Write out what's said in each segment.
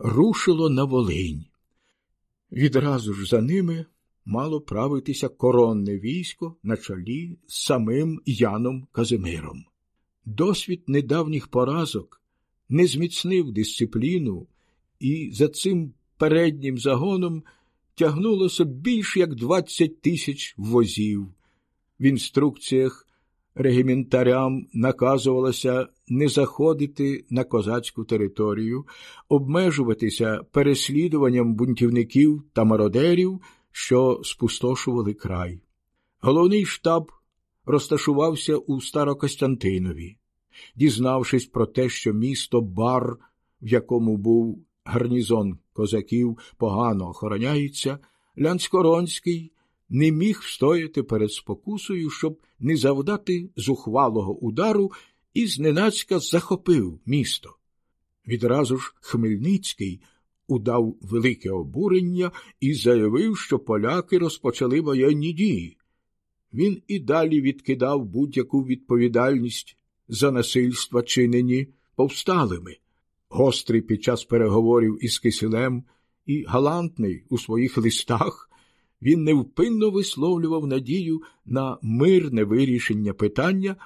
рушило на Волинь. Відразу ж за ними мало правитися коронне військо на чолі з самим Яном Казимиром. Досвід недавніх поразок не зміцнив дисципліну, і за цим переднім загоном тягнулося більш як двадцять тисяч возів. В інструкціях регіментарям наказувалося не заходити на козацьку територію, обмежуватися переслідуванням бунтівників та мародерів, що спустошували край. Головний штаб розташувався у Старокостянтинові. Дізнавшись про те, що місто Бар, в якому був гарнізон козаків, погано охороняється, Лянскоронський не міг встояти перед спокусою, щоб не завдати зухвалого удару і зненацька захопив місто. Відразу ж Хмельницький удав велике обурення і заявив, що поляки розпочали воєнні дії. Він і далі відкидав будь-яку відповідальність за насильства, чинені повсталими. Гострий під час переговорів із Киселем і галантний у своїх листах, він невпинно висловлював надію на мирне вирішення питання,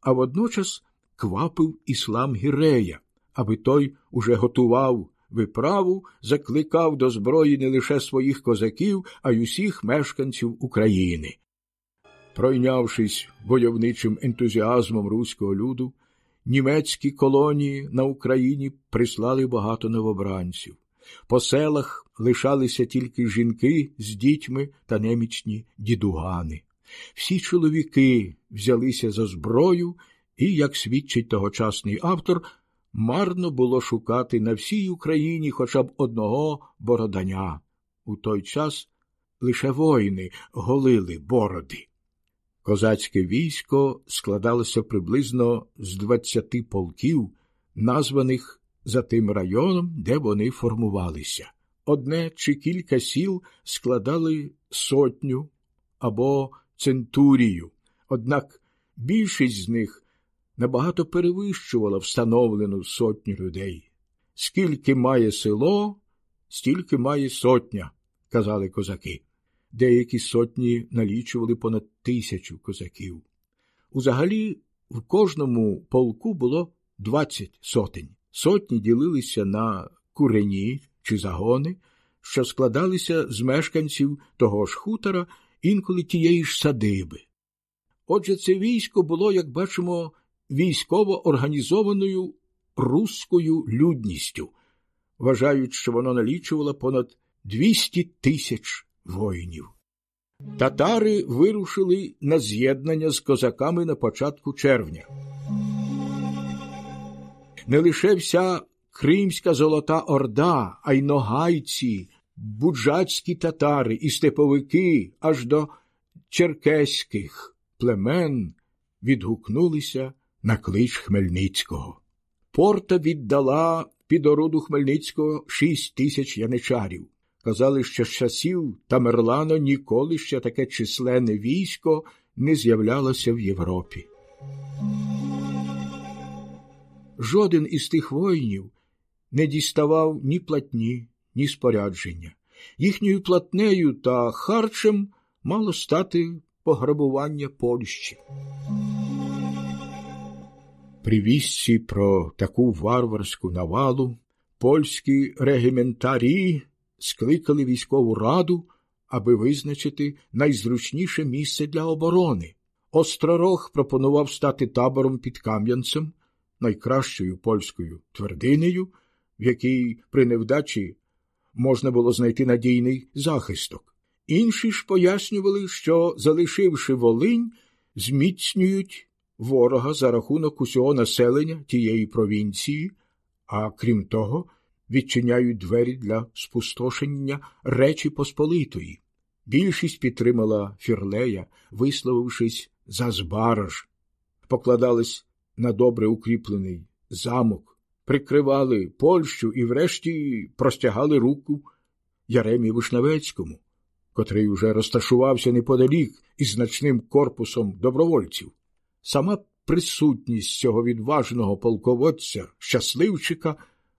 а водночас квапив іслам Гірея, аби той уже готував виправу, закликав до зброї не лише своїх козаків, а й усіх мешканців України. Пройнявшись войовничим ентузіазмом руського люду, німецькі колонії на Україні прислали багато новобранців. По селах лишалися тільки жінки з дітьми та немічні дідугани. Всі чоловіки взялися за зброю, і, як свідчить тогочасний автор, марно було шукати на всій Україні хоча б одного бороданя. У той час лише воїни голили бороди. Козацьке військо складалося приблизно з двадцяти полків, названих за тим районом, де вони формувалися. Одне чи кілька сіл складали сотню або центурію, однак більшість з них набагато перевищувала встановлену сотню людей. Скільки має село, стільки має сотня, казали козаки. Деякі сотні налічували понад тисячу козаків. Узагалі в кожному полку було двадцять сотень. Сотні ділилися на курені чи загони, що складалися з мешканців того ж хутора, інколи тієї ж садиби. Отже, це військо було, як бачимо, військово організованою руською людністю, вважають, що воно налічувало понад 200 тисяч воїнів. Татари вирушили на з'єднання з козаками на початку червня. Не лише вся Кримська Золота Орда, а й ногайці, буджацькі татари і степовики аж до черкеських племен відгукнулися на клич Хмельницького. Порта віддала під ороду Хмельницького шість тисяч яничарів. Казали, що з часів Тамерлана ніколи ще таке численне військо не з'являлося в Європі. Жоден із тих воїнів не діставав ні платні, ні спорядження. Їхньою платнею та харчем мало стати пограбування Польщі. При вісці про таку варварську навалу польські регіментарі скликали військову раду, аби визначити найзручніше місце для оборони. Остророг пропонував стати табором під Кам'янцем, найкращою польською твердинею, в якій при невдачі можна було знайти надійний захисток. Інші ж пояснювали, що, залишивши Волинь, зміцнюють ворога за рахунок усього населення тієї провінції, а крім того, відчиняють двері для спустошення Речі Посполитої. Більшість підтримала Фірлея, висловившись за Збараж, покладались на добре укріплений замок, прикривали Польщу і, врешті, простягали руку Яремі Вишневецькому, котрий уже розташувався неподалік із значним корпусом добровольців. Сама присутність цього відважного полководця, щасливчика,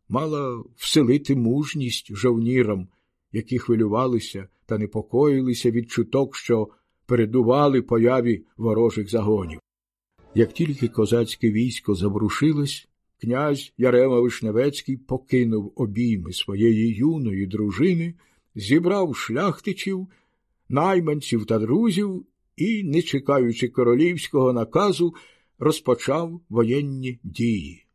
мала вселити мужність жовнірам, які хвилювалися та непокоїлися від чуток, що передували появі ворожих загонів. Як тільки козацьке військо забрушилось, князь Ярема Вишневецький покинув обійми своєї юної дружини, зібрав шляхтичів, найманців та друзів і, не чекаючи королівського наказу, розпочав воєнні дії.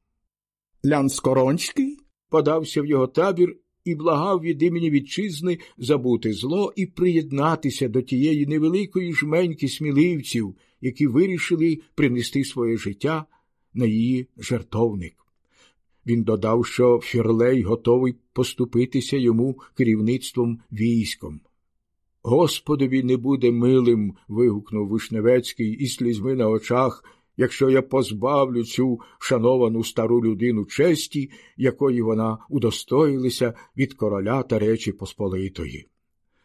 Лян Скоронський подався в його табір і благав від імені вітчизни забути зло і приєднатися до тієї невеликої жменьки сміливців, які вирішили принести своє життя на її жертовник. Він додав, що Фірлей готовий поступитися йому керівництвом військом. Господові не буде милим. вигукнув Вишневецький із слізьми на очах, якщо я позбавлю цю шановану стару людину честі, якої вона удостоїлася від короля та Речі Посполитої.